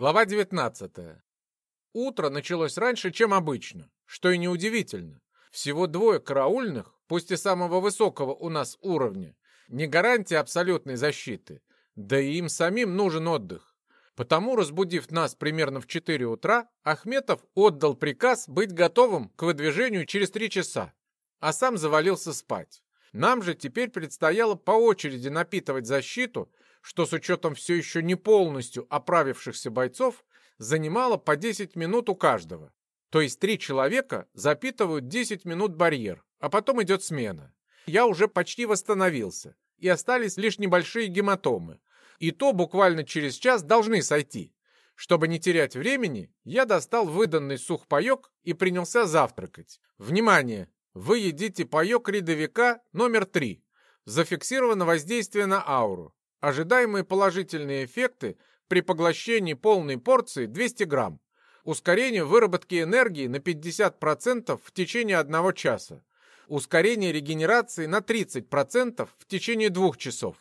Глава 19. Утро началось раньше, чем обычно, что и неудивительно. Всего двое караульных, пусть и самого высокого у нас уровня, не гарантия абсолютной защиты, да и им самим нужен отдых. Потому, разбудив нас примерно в 4 утра, Ахметов отдал приказ быть готовым к выдвижению через 3 часа, а сам завалился спать. Нам же теперь предстояло по очереди напитывать защиту что с учетом все еще не полностью оправившихся бойцов занимало по 10 минут у каждого. То есть три человека запитывают 10 минут барьер, а потом идет смена. Я уже почти восстановился, и остались лишь небольшие гематомы. И то буквально через час должны сойти. Чтобы не терять времени, я достал выданный сухпайок и принялся завтракать. Внимание! Вы едите паек рядовика номер 3. Зафиксировано воздействие на ауру. Ожидаемые положительные эффекты при поглощении полной порции 200 грамм. Ускорение выработки энергии на 50% в течение одного часа. Ускорение регенерации на 30% в течение двух часов.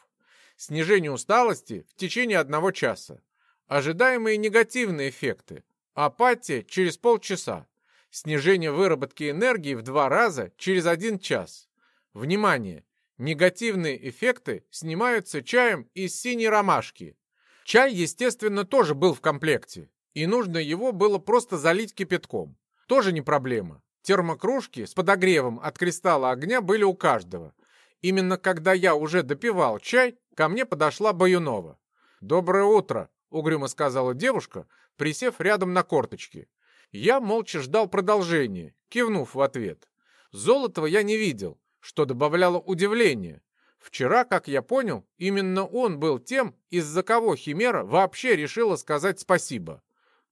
Снижение усталости в течение одного часа. Ожидаемые негативные эффекты. Апатия через полчаса. Снижение выработки энергии в два раза через один час. Внимание! Негативные эффекты снимаются чаем из синей ромашки. Чай, естественно, тоже был в комплекте, и нужно его было просто залить кипятком. Тоже не проблема. Термокружки с подогревом от кристалла огня были у каждого. Именно когда я уже допивал чай, ко мне подошла Баюнова. «Доброе утро», — угрюмо сказала девушка, присев рядом на корточки. Я молча ждал продолжения, кивнув в ответ. Золотого я не видел, что добавляло удивление. Вчера, как я понял, именно он был тем, из-за кого Химера вообще решила сказать спасибо.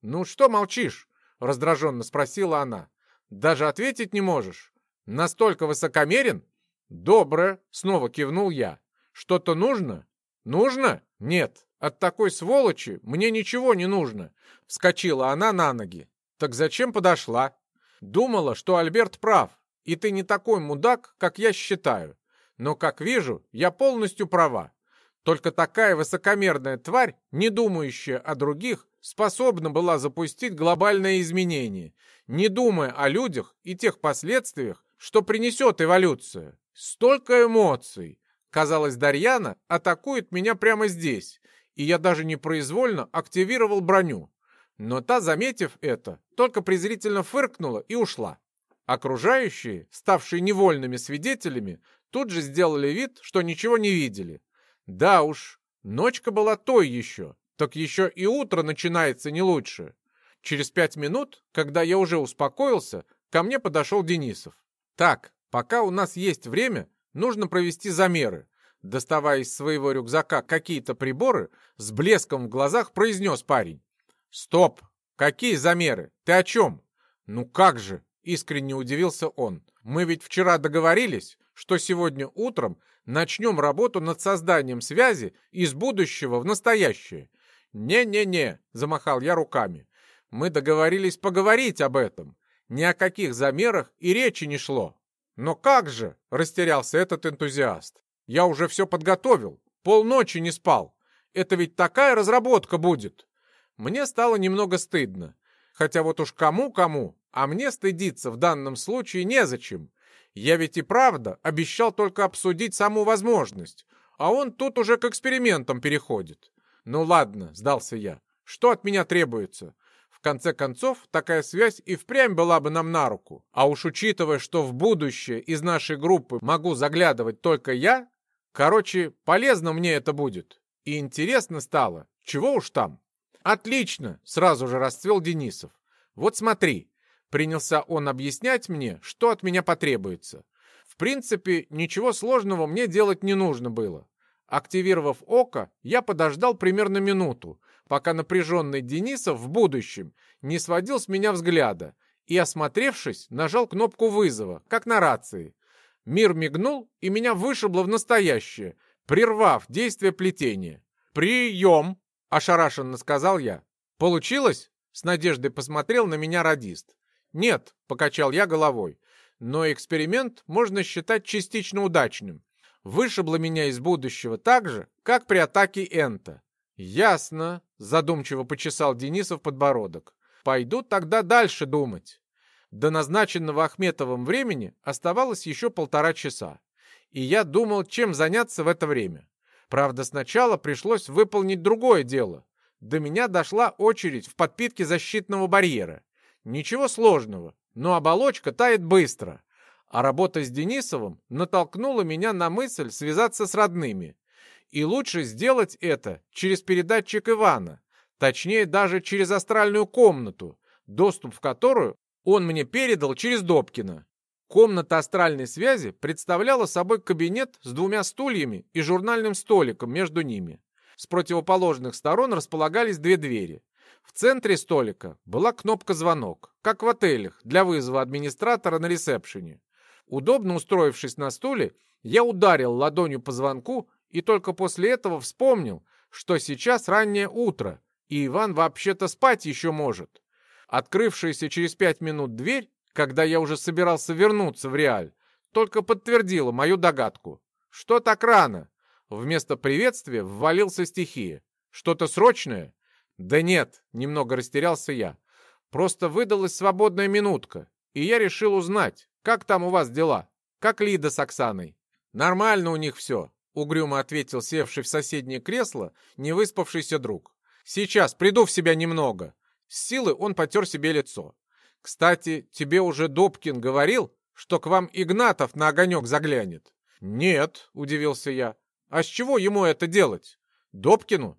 «Ну что молчишь?» — раздраженно спросила она. «Даже ответить не можешь? Настолько высокомерен?» «Доброе!» — снова кивнул я. «Что-то нужно?» «Нужно? Нет. От такой сволочи мне ничего не нужно!» Вскочила она на ноги. «Так зачем подошла?» Думала, что Альберт прав, и ты не такой мудак, как я считаю. Но, как вижу, я полностью права. Только такая высокомерная тварь, не думающая о других, способна была запустить глобальное изменение, не думая о людях и тех последствиях, что принесет эволюция. Столько эмоций! Казалось, Дарьяна атакует меня прямо здесь, и я даже непроизвольно активировал броню. Но та, заметив это, только презрительно фыркнула и ушла. Окружающие, ставшие невольными свидетелями, тут же сделали вид, что ничего не видели. Да уж, ночка была той еще, так еще и утро начинается не лучше. Через пять минут, когда я уже успокоился, ко мне подошел Денисов. Так, пока у нас есть время, нужно провести замеры. Доставая из своего рюкзака какие-то приборы, с блеском в глазах произнес парень. «Стоп! Какие замеры? Ты о чем?» «Ну как же!» Искренне удивился он. «Мы ведь вчера договорились, что сегодня утром начнем работу над созданием связи из будущего в настоящее». «Не-не-не», — замахал я руками. «Мы договорились поговорить об этом. Ни о каких замерах и речи не шло». «Но как же?» — растерялся этот энтузиаст. «Я уже все подготовил. Полночи не спал. Это ведь такая разработка будет». Мне стало немного стыдно. Хотя вот уж кому-кому, а мне стыдиться в данном случае незачем. Я ведь и правда обещал только обсудить саму возможность, а он тут уже к экспериментам переходит. Ну ладно, сдался я. Что от меня требуется? В конце концов, такая связь и впрямь была бы нам на руку. А уж учитывая, что в будущее из нашей группы могу заглядывать только я, короче, полезно мне это будет. И интересно стало, чего уж там. Отлично, сразу же расцвел Денисов. Вот смотри, Принялся он объяснять мне, что от меня потребуется. В принципе, ничего сложного мне делать не нужно было. Активировав око, я подождал примерно минуту, пока напряженный Денисов в будущем не сводил с меня взгляда и, осмотревшись, нажал кнопку вызова, как на рации. Мир мигнул, и меня вышибло в настоящее, прервав действие плетения. «Прием!» — ошарашенно сказал я. «Получилось?» — с надеждой посмотрел на меня радист. «Нет», — покачал я головой, «но эксперимент можно считать частично удачным. Вышибло меня из будущего так же, как при атаке Энта. Ясно, задумчиво почесал Денисов подбородок. Пойду тогда дальше думать. До назначенного Ахметовым времени оставалось еще полтора часа. И я думал, чем заняться в это время. Правда, сначала пришлось выполнить другое дело. До меня дошла очередь в подпитке защитного барьера. Ничего сложного, но оболочка тает быстро. А работа с Денисовым натолкнула меня на мысль связаться с родными. И лучше сделать это через передатчик Ивана, точнее даже через астральную комнату, доступ в которую он мне передал через Добкина. Комната астральной связи представляла собой кабинет с двумя стульями и журнальным столиком между ними. С противоположных сторон располагались две двери. В центре столика была кнопка «Звонок», как в отелях, для вызова администратора на ресепшене. Удобно устроившись на стуле, я ударил ладонью по звонку и только после этого вспомнил, что сейчас раннее утро, и Иван вообще-то спать еще может. Открывшаяся через пять минут дверь, когда я уже собирался вернуться в Реаль, только подтвердила мою догадку. Что так рано? Вместо приветствия ввалился стихия. Что-то срочное? Да нет, немного растерялся я. Просто выдалась свободная минутка, и я решил узнать, как там у вас дела? Как Лида с Оксаной? Нормально у них все, угрюмо ответил севший в соседнее кресло невыспавшийся друг. Сейчас приду в себя немного. С силы он потер себе лицо. Кстати, тебе уже Добкин говорил, что к вам Игнатов на огонек заглянет? Нет, удивился я. А с чего ему это делать? Добкину?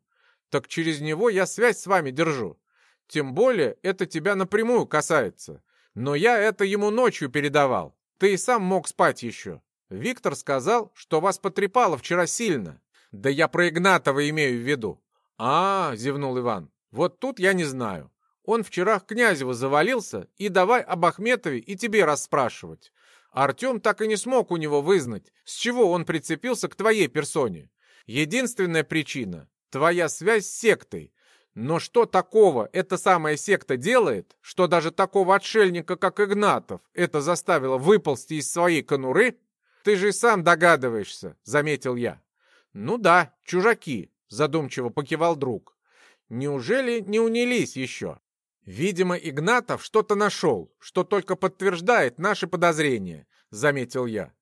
Так через него я связь с вами держу. Тем более это тебя напрямую касается. Но я это ему ночью передавал. Ты и сам мог спать еще. Виктор сказал, что вас потрепало вчера сильно. Да я про Игнатова имею в виду. А, зевнул Иван. Вот тут я не знаю. Он вчера к Князеву завалился, и давай об Ахметове и тебе расспрашивать. Артем так и не смог у него вызнать, с чего он прицепился к твоей персоне. Единственная причина — твоя связь с сектой. Но что такого эта самая секта делает, что даже такого отшельника, как Игнатов, это заставило выползти из своей конуры? Ты же сам догадываешься, — заметил я. Ну да, чужаки, — задумчиво покивал друг. Неужели не унялись еще? «Видимо, Игнатов что-то нашел, что только подтверждает наши подозрения», — заметил я.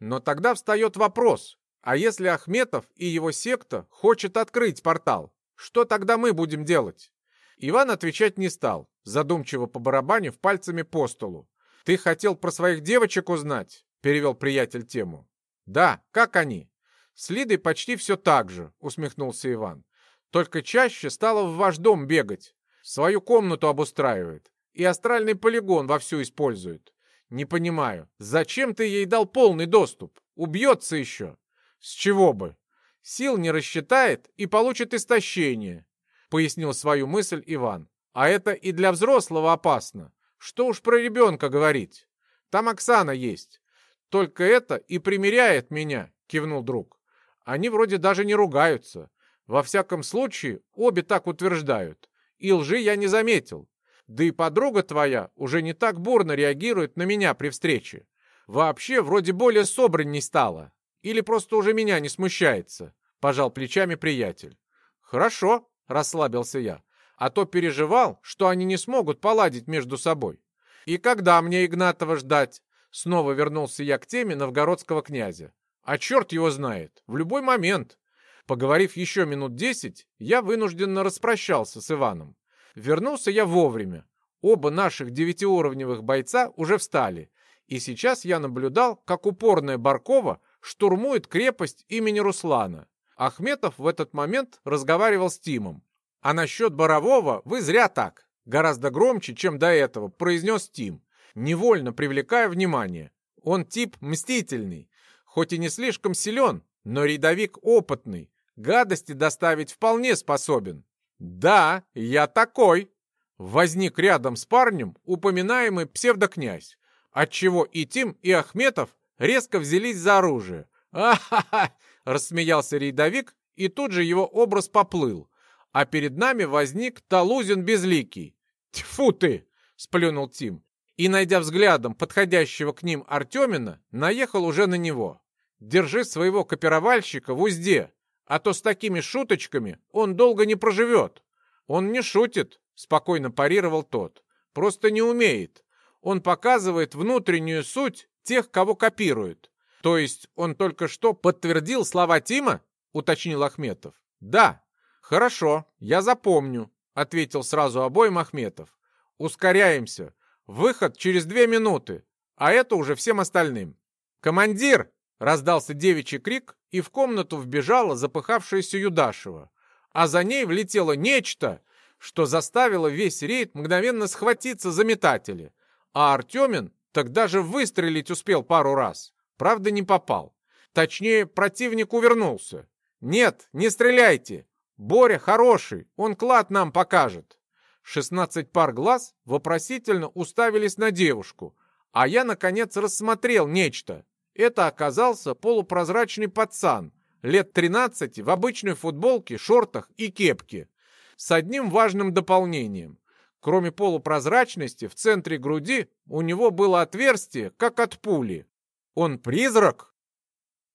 «Но тогда встает вопрос, а если Ахметов и его секта хочет открыть портал, что тогда мы будем делать?» Иван отвечать не стал, задумчиво по побарабанив пальцами по столу. «Ты хотел про своих девочек узнать?» — перевел приятель тему. «Да, как они?» «С Лидой почти все так же», — усмехнулся Иван. «Только чаще стала в ваш дом бегать. Свою комнату обустраивает. И астральный полигон вовсю использует. Не понимаю, зачем ты ей дал полный доступ? Убьется еще. С чего бы? Сил не рассчитает и получит истощение, пояснил свою мысль Иван. А это и для взрослого опасно. Что уж про ребенка говорить. Там Оксана есть. Только это и примеряет меня, кивнул друг. Они вроде даже не ругаются. Во всяком случае, обе так утверждают и лжи я не заметил. Да и подруга твоя уже не так бурно реагирует на меня при встрече. Вообще, вроде более собранней стала. Или просто уже меня не смущается, пожал плечами приятель. Хорошо, расслабился я, а то переживал, что они не смогут поладить между собой. И когда мне Игнатова ждать? Снова вернулся я к теме новгородского князя. А черт его знает, в любой момент. Поговорив еще минут десять, я вынужденно распрощался с Иваном. Вернулся я вовремя. Оба наших девятиуровневых бойца уже встали, и сейчас я наблюдал, как упорная Баркова штурмует крепость имени Руслана. Ахметов в этот момент разговаривал с Тимом. «А насчет Борового вы зря так!» Гораздо громче, чем до этого, произнес Тим, невольно привлекая внимание. Он тип мстительный, хоть и не слишком силен, но рядовик опытный, гадости доставить вполне способен. Да, я такой. Возник рядом с парнем упоминаемый псевдокнязь, отчего и Тим, и Ахметов резко взялись за оружие. «А-ха-ха!» — рассмеялся рейдовик, и тут же его образ поплыл, а перед нами возник Талузин Безликий. «Тьфу ты!» — сплюнул Тим, и, найдя взглядом подходящего к ним Артемина, наехал уже на него. «Держи своего копировальщика в узде, а то с такими шуточками он долго не проживет. Он не шутит, спокойно парировал тот. Просто не умеет. Он показывает внутреннюю суть тех, кого копирует. То есть он только что подтвердил слова Тима? Уточнил Ахметов. Да. Хорошо, я запомню, ответил сразу обоим Ахметов. Ускоряемся. Выход через две минуты, а это уже всем остальным. «Командир!» — раздался девичий крик, и в комнату вбежала запыхавшаяся Юдашева. А за ней влетело нечто, что заставило весь рейд мгновенно схватиться за метатели. А Артемин так даже выстрелить успел пару раз. Правда, не попал. Точнее, противник увернулся. «Нет, не стреляйте! Боря хороший, он клад нам покажет!» Шестнадцать пар глаз вопросительно уставились на девушку, а я, наконец, рассмотрел нечто. Это оказался полупрозрачный пацан, лет 13 в обычной футболке, шортах и кепке. С одним важным дополнением. Кроме полупрозрачности, в центре груди у него было отверстие, как от пули. Он призрак?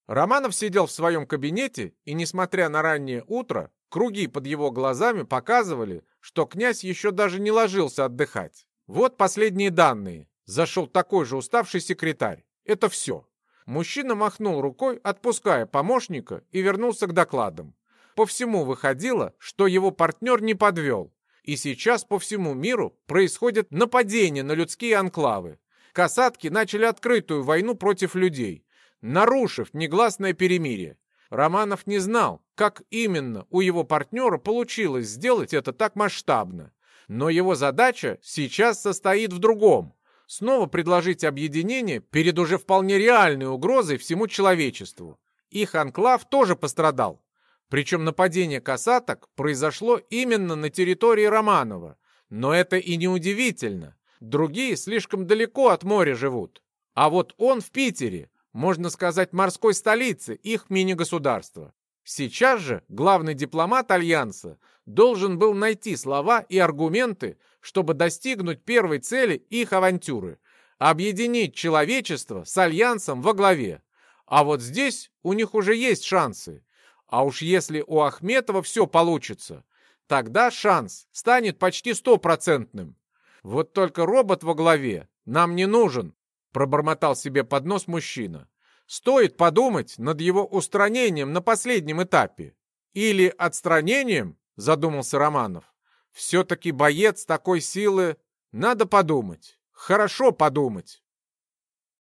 Романов сидел в своем кабинете, и, несмотря на раннее утро, круги под его глазами показывали, что князь еще даже не ложился отдыхать. Вот последние данные. Зашел такой же уставший секретарь. Это все. Мужчина махнул рукой, отпуская помощника, и вернулся к докладам. По всему выходило, что его партнер не подвел. И сейчас по всему миру происходят нападения на людские анклавы. Касатки начали открытую войну против людей, нарушив негласное перемирие. Романов не знал, как именно у его партнера получилось сделать это так масштабно. Но его задача сейчас состоит в другом снова предложить объединение перед уже вполне реальной угрозой всему человечеству. Их анклав тоже пострадал. Причем нападение касаток произошло именно на территории Романова. Но это и не удивительно. Другие слишком далеко от моря живут. А вот он в Питере, можно сказать, морской столице их мини-государства. Сейчас же главный дипломат Альянса должен был найти слова и аргументы, чтобы достигнуть первой цели их авантюры – объединить человечество с Альянсом во главе. А вот здесь у них уже есть шансы. А уж если у Ахметова все получится, тогда шанс станет почти стопроцентным. Вот только робот во главе нам не нужен, пробормотал себе под нос мужчина. Стоит подумать над его устранением на последнем этапе. Или отстранением, задумался Романов. Все-таки боец такой силы... Надо подумать. Хорошо подумать.